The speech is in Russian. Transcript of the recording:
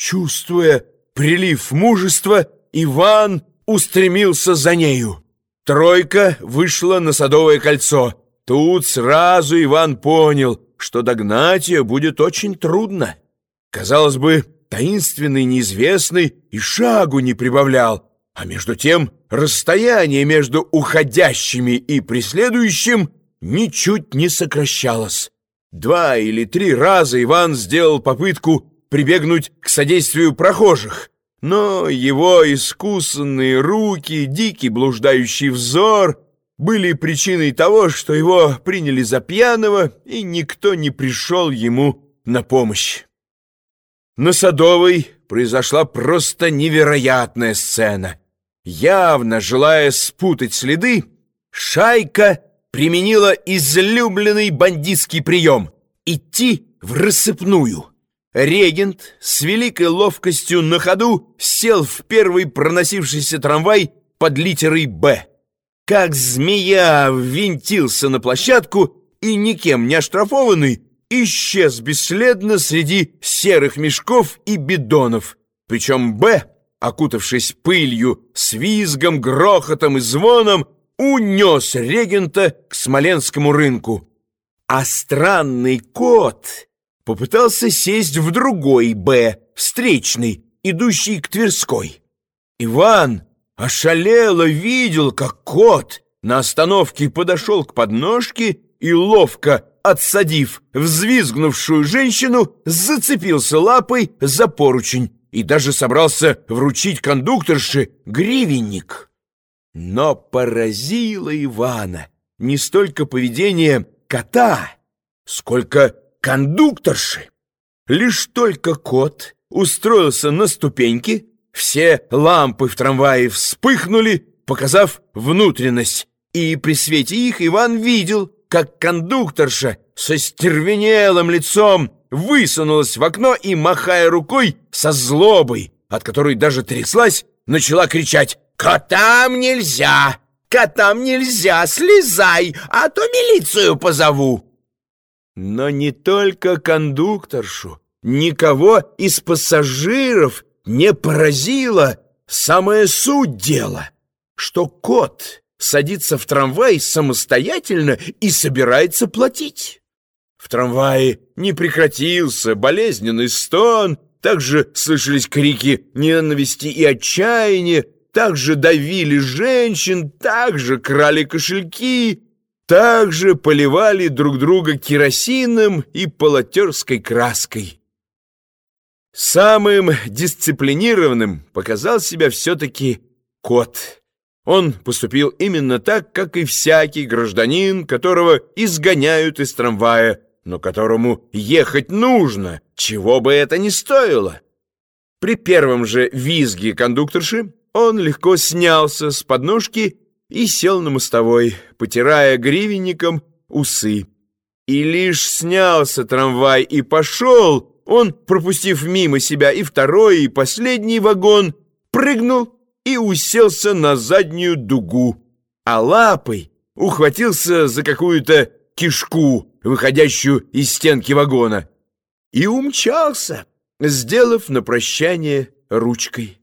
Чувствуя прилив мужества, Иван устремился за нею. Тройка вышла на Садовое кольцо. Тут сразу Иван понял, что догнать ее будет очень трудно. Казалось бы, таинственный неизвестный и шагу не прибавлял, а между тем расстояние между уходящими и преследующим ничуть не сокращалось. Два или три раза Иван сделал попытку прибегнуть к содействию прохожих, но его искусанные руки, дикий блуждающий взор были причиной того, что его приняли за пьяного, и никто не пришел ему на помощь. На Садовой произошла просто невероятная сцена. Явно желая спутать следы, шайка применила излюбленный бандитский прием — идти в рассыпную. Регент с великой ловкостью на ходу сел в первый проносившийся трамвай под литерой «Б». Как змея ввинтился на площадку и, никем не оштрафованный, исчез бесследно среди серых мешков и бидонов. Причем «Б», окутавшись пылью, с грохотом и звоном, унес регента к Смоленскому рынку. А странный кот попытался сесть в другой «Б», встречный, идущий к Тверской. Иван ошалело видел, как кот на остановке подошел к подножке и, ловко отсадив взвизгнувшую женщину, зацепился лапой за поручень и даже собрался вручить кондукторше гривенник. Но поразило Ивана не столько поведение кота, сколько кондукторши. Лишь только кот устроился на ступеньке, все лампы в трамвае вспыхнули, показав внутренность, и при свете их Иван видел, как кондукторша со стервенелым лицом высунулась в окно и, махая рукой со злобой, от которой даже тряслась, начала кричать «Котам нельзя! Котам нельзя! Слезай, а то милицию позову!» Но не только кондукторшу, никого из пассажиров не поразила самая суть дела, что кот садится в трамвай самостоятельно и собирается платить. В трамвае не прекратился болезненный стон, также слышались крики ненависти и отчаяния, также давили женщин, также крали кошельки, также поливали друг друга керосином и полотерской краской. Самым дисциплинированным показал себя все-таки кот. Он поступил именно так, как и всякий гражданин, которого изгоняют из трамвая, но которому ехать нужно, чего бы это ни стоило. При первом же визге кондукторши он легко снялся с подножки и сел на мостовой, потирая гривенником усы. И лишь снялся трамвай и пошел, он, пропустив мимо себя и второй, и последний вагон, прыгнул и уселся на заднюю дугу, а лапой ухватился за какую-то кишку, выходящую из стенки вагона, и умчался, сделав на прощание ручкой.